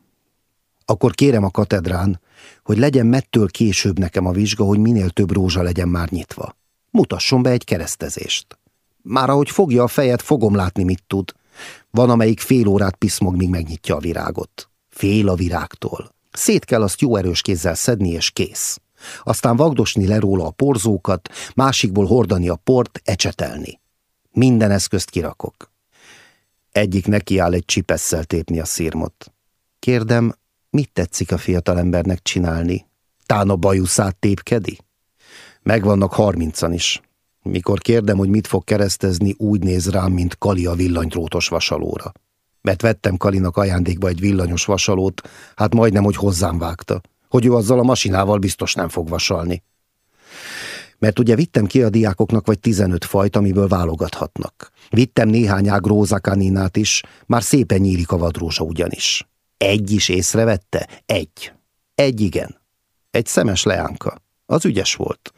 Akkor kérem a katedrán, hogy legyen mettől később nekem a vizsga, hogy minél több rózsa legyen már nyitva. Mutasson be egy keresztezést. Már ahogy fogja a fejet, fogom látni, mit tud. Van, amelyik fél órát piszmog, míg megnyitja a virágot. Fél a virágtól. Szét kell azt jó erős kézzel szedni, és kész. Aztán vagdosni le róla a porzókat, másikból hordani a port, ecsetelni. Minden eszközt kirakok. Egyik nekiáll egy csipesszel tépni a szírmot. Kérdem, mit tetszik a fiatalembernek csinálni? Tán a bajuszát tépkedi? Megvannak harmincan is. Mikor kérdem, hogy mit fog keresztezni, úgy néz rám, mint Kali a villanydrótos vasalóra. Mert vettem Kalinak ajándékba egy villanyos vasalót, hát majdnem, hogy hozzám vágta. Hogy ő azzal a masinával biztos nem fog vasalni. Mert ugye vittem ki a diákoknak vagy 15 fajt, amiből válogathatnak. Vittem néhány ág rózakaninát is, már szépen nyílik a vadrózsa ugyanis. Egy is észrevette? Egy. Egy igen. Egy szemes leánka. Az ügyes volt.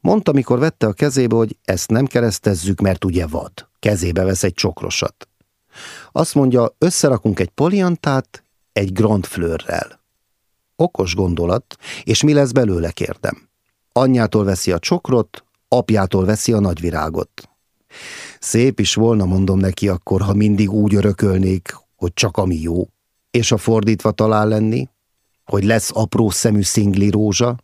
Mondta, mikor vette a kezébe, hogy ezt nem keresztezzük, mert ugye vad. Kezébe vesz egy csokrosat. Azt mondja, összerakunk egy poliantát egy Grand Fleurrel. Okos gondolat, és mi lesz belőle, kérdem. Anyjától veszi a csokrot, apjától veszi a nagyvirágot. Szép is volna, mondom neki akkor, ha mindig úgy örökölnék, hogy csak ami jó, és a fordítva talál lenni, hogy lesz apró szemű szingli rózsa,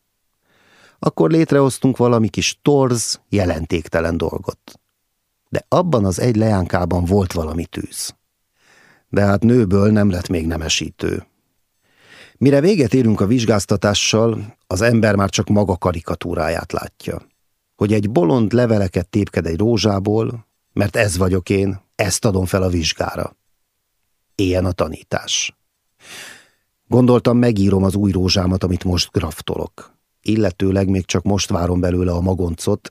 akkor létrehoztunk valami kis torz, jelentéktelen dolgot. De abban az egy leánkában volt valami tűz. De hát nőből nem lett még nemesítő. Mire véget érünk a vizsgáztatással, az ember már csak maga karikatúráját látja. Hogy egy bolond leveleket tépked egy rózsából, mert ez vagyok én, ezt adom fel a vizsgára. Ilyen a tanítás. Gondoltam, megírom az új rózsámat, amit most graftolok. Illetőleg még csak most várom belőle a magoncot,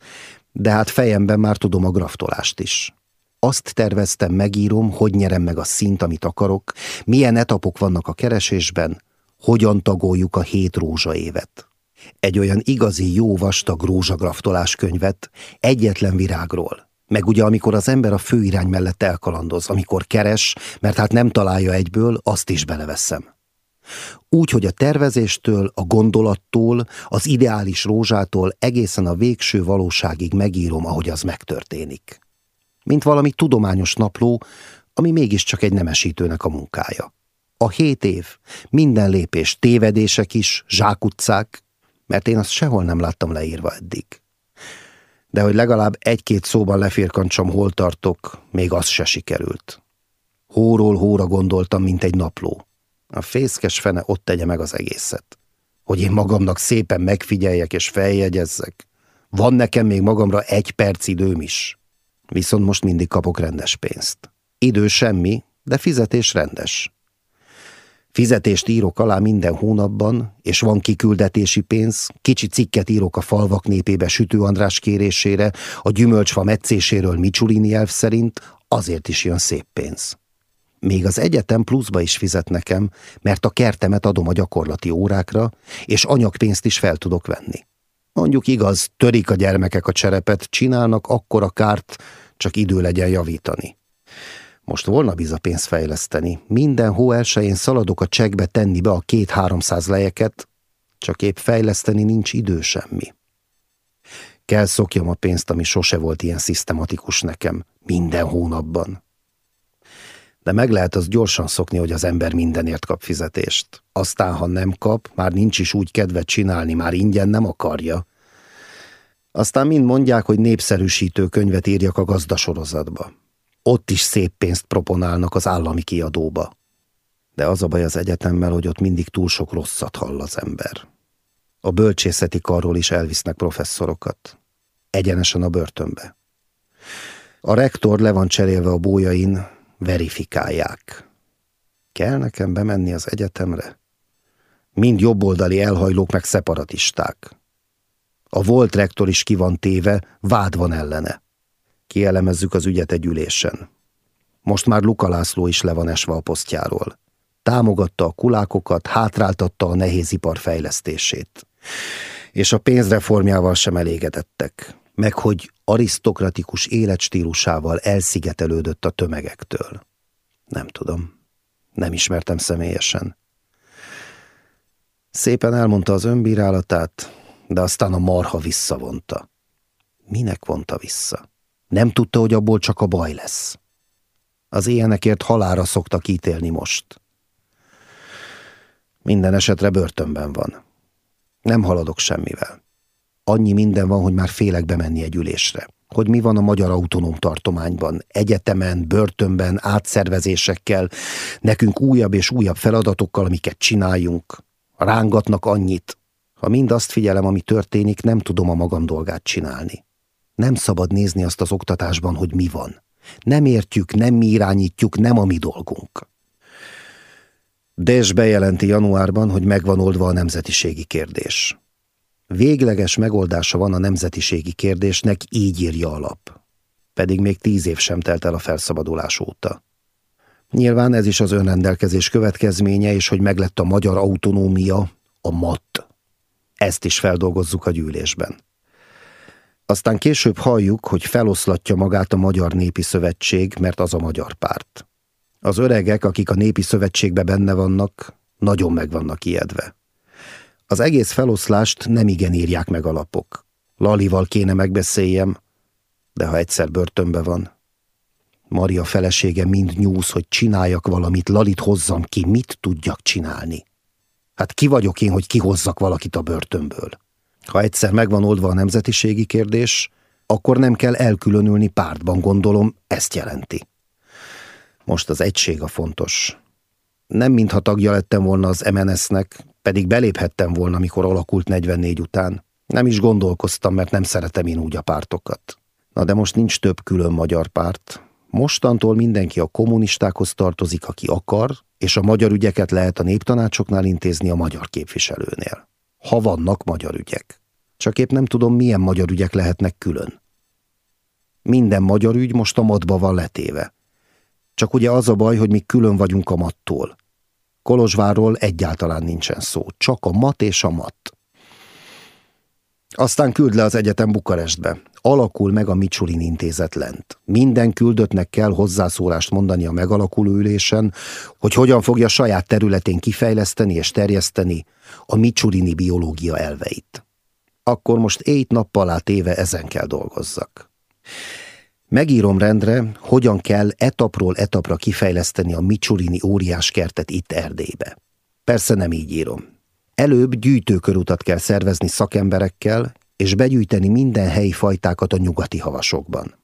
de hát fejemben már tudom a graftolást is. Azt terveztem, megírom, hogy nyerem meg a szint, amit akarok, milyen etapok vannak a keresésben, hogyan tagoljuk a hét rózsa évet. Egy olyan igazi jó vastag rózsagraftolás könyvet, egyetlen virágról. Meg ugye amikor az ember a főirány mellett elkalandoz, amikor keres, mert hát nem találja egyből, azt is beleveszem. Úgy, hogy a tervezéstől, a gondolattól, az ideális rózsától egészen a végső valóságig megírom, ahogy az megtörténik. Mint valami tudományos napló, ami mégiscsak egy nemesítőnek a munkája. A hét év, minden lépés, tévedések is, zsákutcák, mert én azt sehol nem láttam leírva eddig. De hogy legalább egy-két szóban leférkancsam, hol tartok, még az se sikerült. Hóról hóra gondoltam, mint egy napló. A fészkes fene ott tegye meg az egészet. Hogy én magamnak szépen megfigyeljek és feljegyezzek. Van nekem még magamra egy perc időm is. Viszont most mindig kapok rendes pénzt. Idő semmi, de fizetés rendes. Fizetést írok alá minden hónapban, és van kiküldetési pénz, kicsi cikket írok a falvak népébe Sütő András kérésére, a gyümölcsfa meccéséről Micsulini elv szerint, azért is jön szép pénz. Még az egyetem pluszba is fizet nekem, mert a kertemet adom a gyakorlati órákra, és anyagpénzt is fel tudok venni. Mondjuk igaz, törik a gyermekek a cserepet, csinálnak akkora kárt, csak idő legyen javítani. Most volna biza pénzt fejleszteni. Minden hó elsőjén szaladok a csekbe tenni be a két-háromszáz lejeket, csak épp fejleszteni nincs idő semmi. Kell szokjam a pénzt, ami sose volt ilyen szisztematikus nekem, minden hónapban. De meg lehet az gyorsan szokni, hogy az ember mindenért kap fizetést. Aztán, ha nem kap, már nincs is úgy kedvet csinálni, már ingyen nem akarja. Aztán mind mondják, hogy népszerűsítő könyvet írjak a gazdasorozatba. Ott is szép pénzt proponálnak az állami kiadóba. De az a baj az egyetemmel, hogy ott mindig túl sok rosszat hall az ember. A bölcsészeti karról is elvisznek professzorokat. Egyenesen a börtönbe. A rektor le van cserélve a bójain, verifikálják. Kell nekem bemenni az egyetemre? Mind jobboldali elhajlók meg szeparatisták. A volt rektor is ki van téve, vád van ellene. Kielemezzük az ügyet egy ülésen. Most már Luka László is le van esve a posztjáról. Támogatta a kulákokat, hátráltatta a nehézipar fejlesztését. És a pénzreformjával sem elégedettek, meg hogy arisztokratikus életstílusával elszigetelődött a tömegektől. Nem tudom. Nem ismertem személyesen. Szépen elmondta az önbírálatát, de aztán a marha visszavonta. Minek vonta vissza? Nem tudta, hogy abból csak a baj lesz. Az ilyenekért halára szoktak ítélni most. Minden esetre börtönben van. Nem haladok semmivel. Annyi minden van, hogy már félek bemenni egy ülésre. Hogy mi van a magyar autonóm tartományban, egyetemen, börtönben, átszervezésekkel, nekünk újabb és újabb feladatokkal, amiket csináljunk. Rángatnak annyit. Ha mind azt figyelem, ami történik, nem tudom a magam dolgát csinálni. Nem szabad nézni azt az oktatásban, hogy mi van. Nem értjük, nem mi irányítjuk, nem a mi dolgunk. Des bejelenti januárban, hogy megvan oldva a nemzetiségi kérdés. Végleges megoldása van a nemzetiségi kérdésnek, így írja alap. Pedig még tíz év sem telt el a felszabadulás óta. Nyilván ez is az önrendelkezés következménye, és hogy meglett a magyar autonómia, a MAT. Ezt is feldolgozzuk a gyűlésben. Aztán később halljuk, hogy feloszlatja magát a Magyar Népi Szövetség, mert az a magyar párt. Az öregek, akik a Népi Szövetségbe benne vannak, nagyon meg vannak ijedve. Az egész feloszlást nem igen írják meg a lapok. Lalival kéne megbeszéljem, de ha egyszer börtönbe van. Maria felesége mind nyúz, hogy csináljak valamit, Lalit hozzam ki, mit tudjak csinálni. Hát ki vagyok én, hogy kihozzak valakit a börtönből? Ha egyszer megvan oldva a nemzetiségi kérdés, akkor nem kell elkülönülni pártban, gondolom, ezt jelenti. Most az egység a fontos. Nem mintha tagja lettem volna az MNS-nek, pedig beléphettem volna, mikor alakult 44 után. Nem is gondolkoztam, mert nem szeretem én úgy a pártokat. Na de most nincs több külön magyar párt. Mostantól mindenki a kommunistákhoz tartozik, aki akar, és a magyar ügyeket lehet a néptanácsoknál intézni a magyar képviselőnél ha vannak magyar ügyek. Csak épp nem tudom, milyen magyar ügyek lehetnek külön. Minden magyar ügy most a matba van letéve. Csak ugye az a baj, hogy mi külön vagyunk a mattól. Kolozsvárról egyáltalán nincsen szó, csak a mat és a mat. Aztán küld le az egyetem Bukarestbe. Alakul meg a Micsulin intézet lent. Minden küldöttnek kell hozzászólást mondani a megalakuló ülésen, hogy hogyan fogja saját területén kifejleszteni és terjeszteni a Micsulini biológia elveit. Akkor most ét nappal át éve ezen kell dolgozzak. Megírom rendre, hogyan kell etapról etapra kifejleszteni a Micsurini óriáskertet itt Erdélybe. Persze nem így írom. Előbb gyűjtőkörutat kell szervezni szakemberekkel, és begyűjteni minden helyi fajtákat a nyugati havasokban.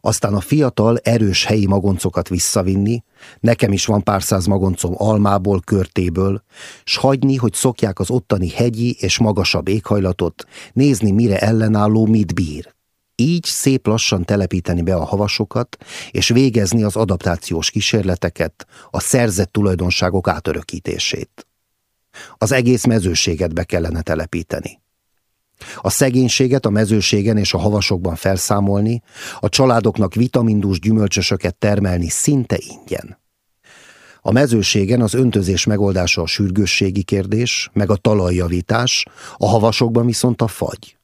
Aztán a fiatal, erős helyi magoncokat visszavinni, nekem is van pár száz magoncom almából, körtéből, s hagyni, hogy szokják az ottani hegyi és magasabb éghajlatot, nézni, mire ellenálló mit bír. Így szép lassan telepíteni be a havasokat, és végezni az adaptációs kísérleteket, a szerzett tulajdonságok átörökítését. Az egész mezőséget be kellene telepíteni. A szegénységet a mezőségen és a havasokban felszámolni, a családoknak vitamindús gyümölcsösöket termelni szinte ingyen. A mezőségen az öntözés megoldása a sürgősségi kérdés, meg a talajjavítás, a havasokban viszont a fagy.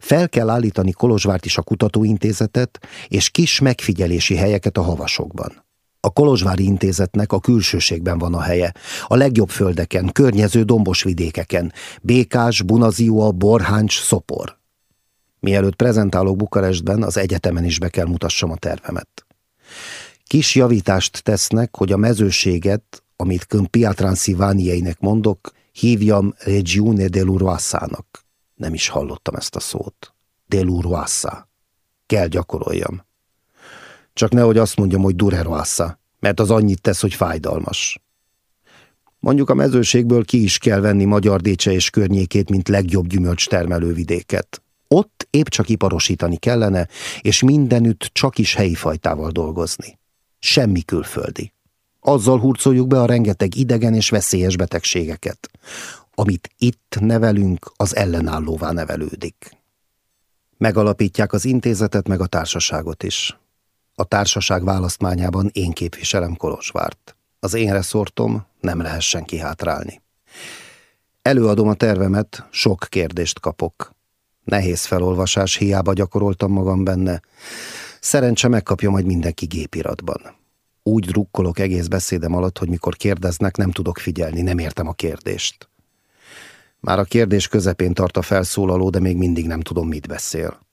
Fel kell állítani Kolozsvárt is a kutatóintézetet és kis megfigyelési helyeket a havasokban. A Kolozsvári Intézetnek a külsőségben van a helye, a legjobb földeken, környező dombos vidékeken, Békás, Bunaziua, Borháncs, Szopor. Mielőtt prezentálok Bukarestben, az egyetemen is be kell mutassam a tervemet. Kis javítást tesznek, hogy a mezőséget, amit Kön Piatransziványieinek mondok, hívjam Regione dell'Uruassának. Nem is hallottam ezt a szót. Dell'Uruassa. Kell gyakoroljam. Csak nehogy azt mondjam, hogy dureroassa, mert az annyit tesz, hogy fájdalmas. Mondjuk a mezőségből ki is kell venni Magyar Décse és környékét, mint legjobb gyümölcs termelővidéket. Ott épp csak iparosítani kellene, és mindenütt csak is helyi fajtával dolgozni. Semmi külföldi. Azzal hurcoljuk be a rengeteg idegen és veszélyes betegségeket. Amit itt nevelünk, az ellenállóvá nevelődik. Megalapítják az intézetet meg a társaságot is. A társaság választmányában én képviselem Kolozsvárt. Az én reszortom nem lehessen kihátrálni. Előadom a tervemet, sok kérdést kapok. Nehéz felolvasás, hiába gyakoroltam magam benne. Szerencse megkapja majd mindenki gépiratban. Úgy drukkolok egész beszédem alatt, hogy mikor kérdeznek, nem tudok figyelni, nem értem a kérdést. Már a kérdés közepén tart a felszólaló, de még mindig nem tudom, mit beszél.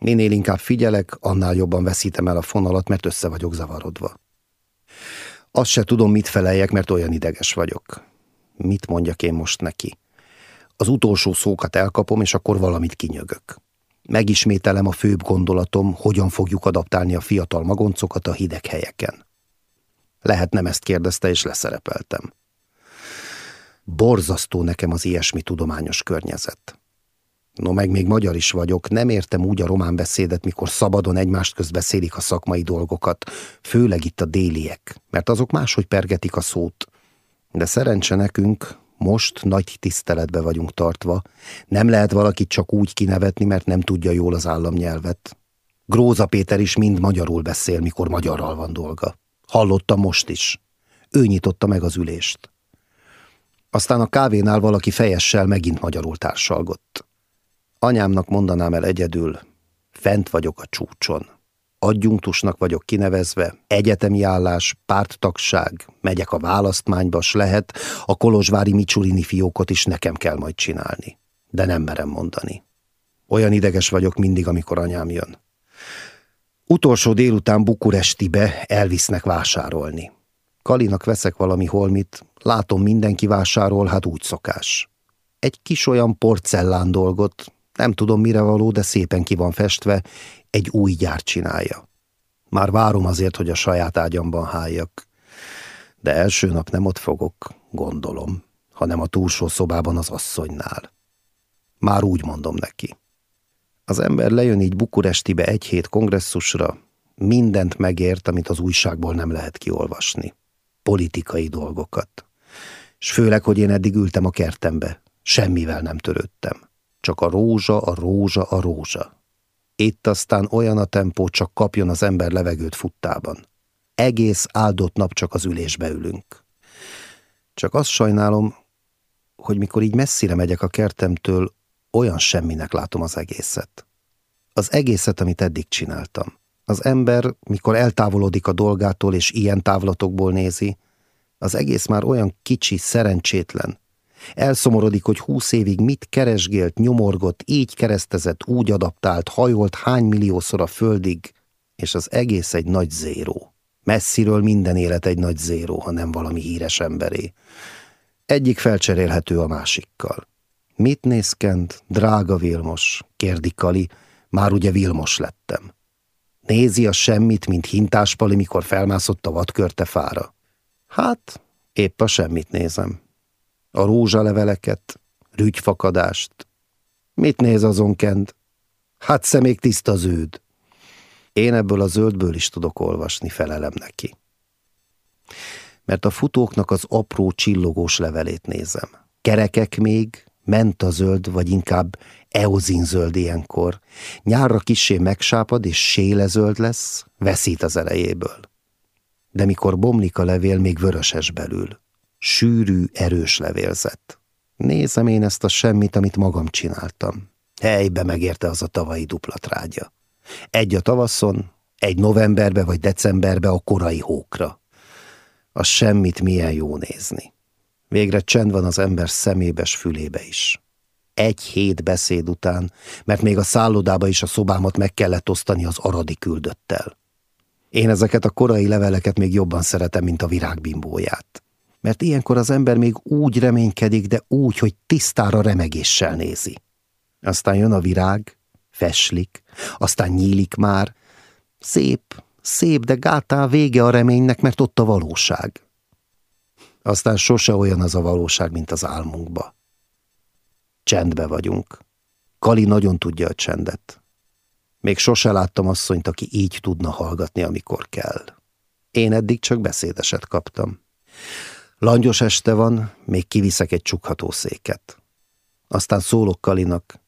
Minél inkább figyelek, annál jobban veszítem el a fonalat, mert össze vagyok zavarodva. Azt se tudom, mit feleljek, mert olyan ideges vagyok. Mit mondjak én most neki? Az utolsó szókat elkapom, és akkor valamit kinyögök. Megismételem a főbb gondolatom, hogyan fogjuk adaptálni a fiatal magoncokat a hideg helyeken. Lehet nem ezt kérdezte, és leszerepeltem. Borzasztó nekem az ilyesmi tudományos környezet. No meg még magyar is vagyok, nem értem úgy a román beszédet, mikor szabadon egymást közt beszélik a szakmai dolgokat, főleg itt a déliek, mert azok máshogy pergetik a szót. De szerencse nekünk, most nagy tiszteletbe vagyunk tartva, nem lehet valakit csak úgy kinevetni, mert nem tudja jól az államnyelvet. Gróza Péter is mind magyarul beszél, mikor magyarral van dolga. Hallottam most is. Ő nyitotta meg az ülést. Aztán a kávénál valaki fejessel megint magyarul társalgott. Anyámnak mondanám el egyedül, fent vagyok a csúcson. Adjunktusnak vagyok kinevezve, egyetemi állás, párttagság, megyek a választmányba, s lehet, a kolozsvári Micsurini fiókot is nekem kell majd csinálni. De nem merem mondani. Olyan ideges vagyok mindig, amikor anyám jön. Utolsó délután Bukurestibe elvisznek vásárolni. Kalinak veszek valami holmit, látom mindenki vásárol, hát úgy szokás. Egy kis olyan porcellán dolgot, nem tudom mire való, de szépen ki van festve, egy új gyár csinálja. Már várom azért, hogy a saját ágyamban háljak. De első nap nem ott fogok, gondolom, hanem a túlsó szobában az asszonynál. Már úgy mondom neki. Az ember lejön így Bukurestibe egy hét kongresszusra, mindent megért, amit az újságból nem lehet kiolvasni. Politikai dolgokat. S főleg, hogy én eddig ültem a kertembe, semmivel nem törődtem. Csak a rózsa, a rózsa, a rózsa. Itt aztán olyan a tempó, csak kapjon az ember levegőt futtában. Egész áldott nap csak az ülésbe ülünk. Csak azt sajnálom, hogy mikor így messzire megyek a kertemtől, olyan semminek látom az egészet. Az egészet, amit eddig csináltam. Az ember, mikor eltávolodik a dolgától és ilyen távlatokból nézi, az egész már olyan kicsi, szerencsétlen, Elszomorodik, hogy húsz évig mit keresgélt, nyomorgott, így keresztezett, úgy adaptált, hajolt hány milliószor a földig, és az egész egy nagy zéró. Messziről minden élet egy nagy zéró, ha nem valami híres emberé. Egyik felcserélhető a másikkal. Mit néz Kent, drága Vilmos? kérdi Kali, már ugye Vilmos lettem. Nézi a semmit, mint hintáspali, mikor felmászott a vadkörte fára. Hát, épp a semmit nézem. A rózsaleveleket, rügyfakadást. Mit néz azon Kent? Hát szemék tiszta zöld. Én ebből a zöldből is tudok olvasni, felelem neki. Mert a futóknak az apró csillogós levelét nézem. Kerekek még, ment a zöld, vagy inkább eozinzöld ilyenkor. Nyárra kissé megsápad és sélezöld lesz, veszít az elejéből. De mikor bomlik a levél, még vöröses belül. Sűrű, erős levélzet. Nézem én ezt a semmit, amit magam csináltam. Helybe megérte az a tavalyi duplatrágya. Egy a tavaszon, egy novemberbe vagy decemberbe a korai hókra. A semmit milyen jó nézni. Végre csend van az ember szemébes fülébe is. Egy hét beszéd után, mert még a szállodába is a szobámat meg kellett osztani az aradi küldöttel. Én ezeket a korai leveleket még jobban szeretem, mint a virágbimbóját. Mert ilyenkor az ember még úgy reménykedik, de úgy, hogy tisztára remegéssel nézi. Aztán jön a virág, feslik, aztán nyílik már. Szép, szép, de gátán vége a reménynek, mert ott a valóság. Aztán sose olyan az a valóság, mint az álmunkba. Csendbe vagyunk. Kali nagyon tudja a csendet. Még sose láttam asszonyt, aki így tudna hallgatni, amikor kell. Én eddig csak beszédeset kaptam. Langyos este van, még kiviszek egy csukható széket. Aztán szólok Kalinak.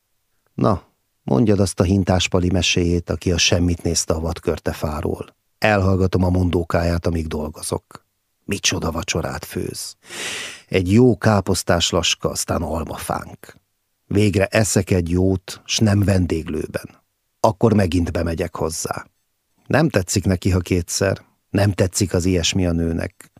Na, mondjad azt a hintáspali meséjét, aki a semmit nézte a vadkörte fáról. Elhallgatom a mondókáját, amíg dolgozok. Micsoda vacsorát főz. Egy jó káposztás laska, aztán almafánk. Végre eszek egy jót, s nem vendéglőben. Akkor megint bemegyek hozzá. Nem tetszik neki, ha kétszer. Nem tetszik az ilyesmi a nőnek.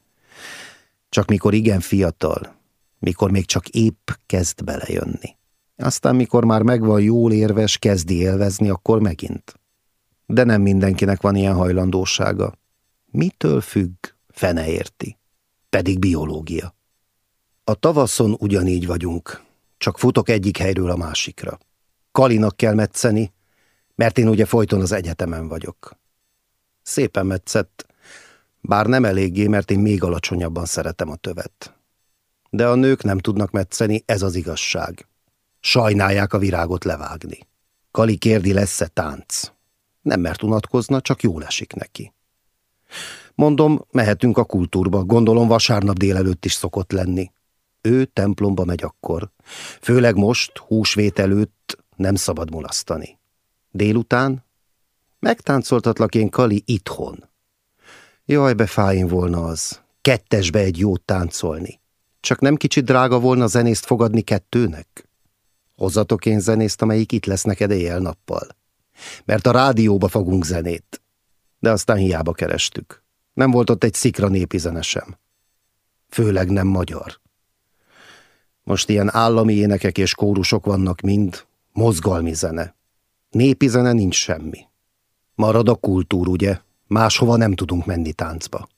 Csak mikor igen fiatal, mikor még csak épp kezd belejönni. Aztán, mikor már megvan jól érves, kezdi élvezni, akkor megint. De nem mindenkinek van ilyen hajlandósága. Mitől függ? Fene érti. Pedig biológia. A tavaszon ugyanígy vagyunk, csak futok egyik helyről a másikra. Kalinak kell metszeni, mert én ugye folyton az egyetemen vagyok. Szépen metszett, bár nem eléggé, mert én még alacsonyabban szeretem a tövet. De a nők nem tudnak metszeni, ez az igazság. Sajnálják a virágot levágni. Kali kérdi lesz-e tánc. Nem mert unatkozna, csak jól esik neki. Mondom, mehetünk a kultúrba, gondolom vasárnap délelőtt is szokott lenni. Ő templomba megy akkor. Főleg most, húsvét előtt nem szabad mulasztani. Délután? Megtáncoltatlak én Kali itthon. Jaj, befájn volna az. Kettesbe egy jót táncolni. Csak nem kicsit drága volna zenészt fogadni kettőnek? Hozzatok én zenészt, amelyik itt lesz neked éjjel-nappal. Mert a rádióba fogunk zenét. De aztán hiába kerestük. Nem volt ott egy szikra népi zene sem. Főleg nem magyar. Most ilyen állami énekek és kórusok vannak mind, mozgalmi zene. Népi zene nincs semmi. Marad a kultúr, ugye? Máshova nem tudunk menni táncba.